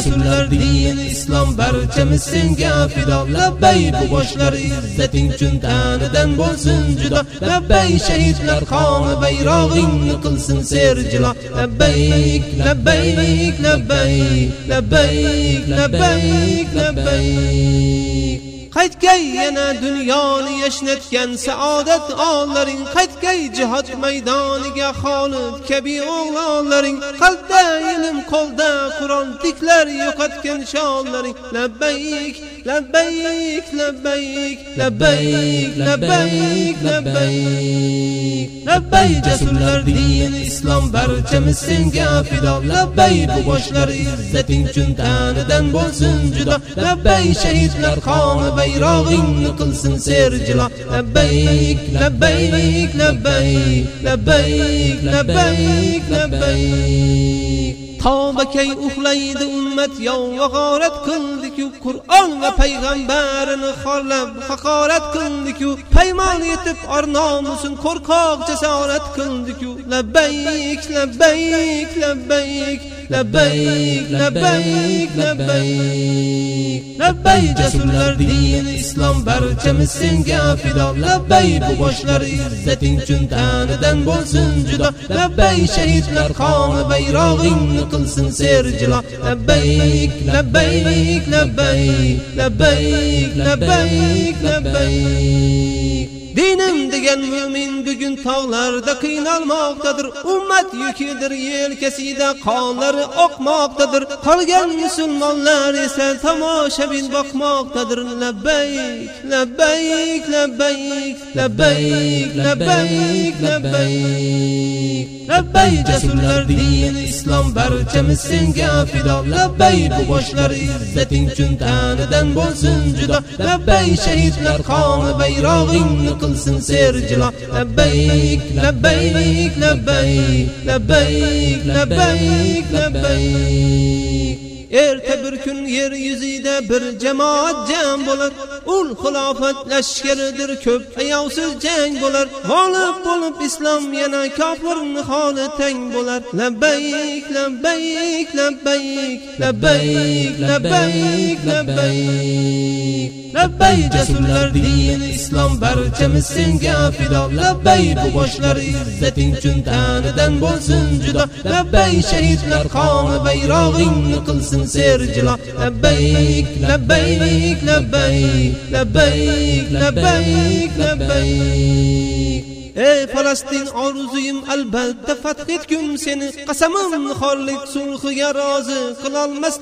rasullar din islom barchamiz senga fido. Labbay bu boshlar izzating uchun tanidan bo'lsin judo. Labbay shahidlar qomi bayrog'ingni qilsin serjilo. Labbayk labbayk labbayk labbayk labbayk labbayk qaytgay yana dunyoni yashnatgan saodat onlaring qaytgay jihod maydoniga xolid kabi o'g'lonlaring qalbda qo'lda qur'on tiklar yo'qotgan shonlaring labbayk labbayk labbayk labbayk labbayk labbayk. Labbay jasurlar din islom barchamiz senga fido. Labbay bu boshlar izzating uchun tanidan bo'lsin judo. Labbay shahidlar qoni bayrog'ingni qilsin serjilo labbayk labbayk labbayk labbayk labbayk labbayk. Tavbakay uxlaydi ummat yovva g'orat qildiku qur'on va payg'ambarini xorlab haqorat qildiku. Paymon yetib or nomusin qo'rqoq jasorat qildiku. Labbayk labbayk labbayk. Labbayk labbayk labbay jasurlar dini islom barchamiz senga fido labbay bu boshlar izzating uchun tanidan bo'lsin judo labbay shahidlar qoni bayrog'ingni qilsin serjilo labbayk labbayk labbayk labbayk labbayk labbayk Dinim degen mümin bugün tağlarda kıynalmaktadır. Ummet yüküdür yelkeside kanları akmaktadır. Kalgen Müslümanlar ise tamaşa bin bakmaktadır. Lebbeyk, lebbeyk, lebbeyk, lebbeyk, lebbeyk, lebbeyk. Lebbey cesurlar din İslam berçemiz senge fida. Lebbey bu başlar izzetin çün taneden bolsun cüda. Lebbey şehitler kanı bayrağın qilsin serjilo labbayk labbayk labbayk labbayk labbayk labbayk erta bir kun yer yuzida bir jamoat jam bo'lar. Ul xilofat lashkaridir ko'p ayovsiz jang bo'lar. G'olib bo'lib islom yana kofirni holi tang bo'lar. Labbayk labbayk labbayk labbayk labbayk labbayk labbay jasurlar din islom barchamiz senga fido. Labbay bu boshlar izzating uchun tanidan bo'lsin judo. Labbay shahidlar qoni bayrog'ingni qilsin serjilo. Labbayk labbayk labbayk labbayk labbayk labbayk ey falastin orzuyim albatta fath etgum seni. Qasamim xorlik sulhiga rozi qilolmas